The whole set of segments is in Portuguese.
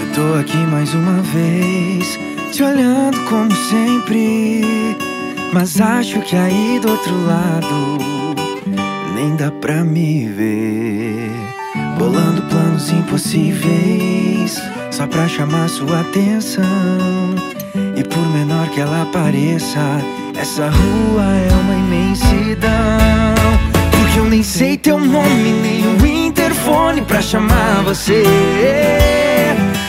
Eu tô aqui mais uma vez, te olhando como sempre. Mas acho que aí do outro lado nem dá pra me ver. Bolando planos impossíveis, só pra chamar sua atenção. E por menor que ela pareça, essa rua é uma imensidão. Porque eu nem sei teu nome, nem o interfone pra chamar você.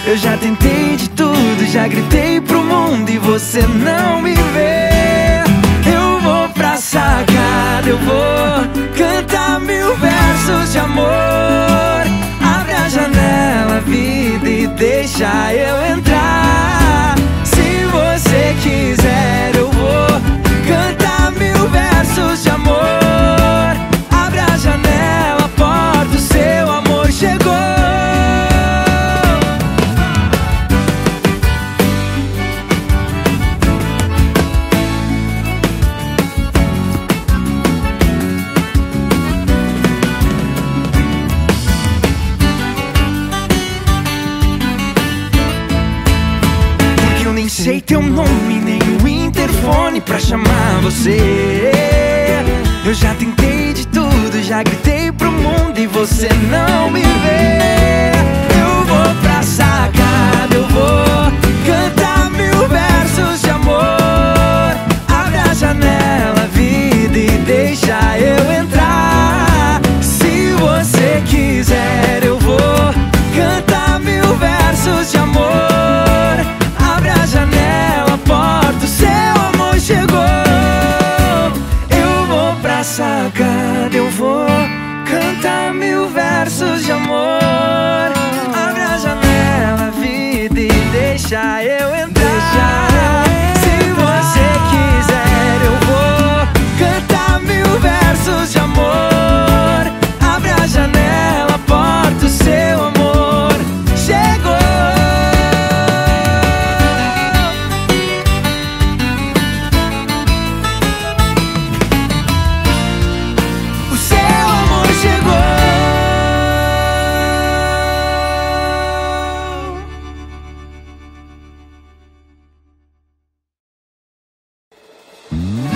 Eu já tentei de tudo, já gritei pro mundo e você não me vê. Eu vou pra sacada, eu vou cantar mil versos de amor. Abre a janela, vida, e deixa eu entrar. Sei teu nome, nem o interfone pra chamar você. Eu já tentei de tudo, já gritei pro mundo e você não me vê. Mm.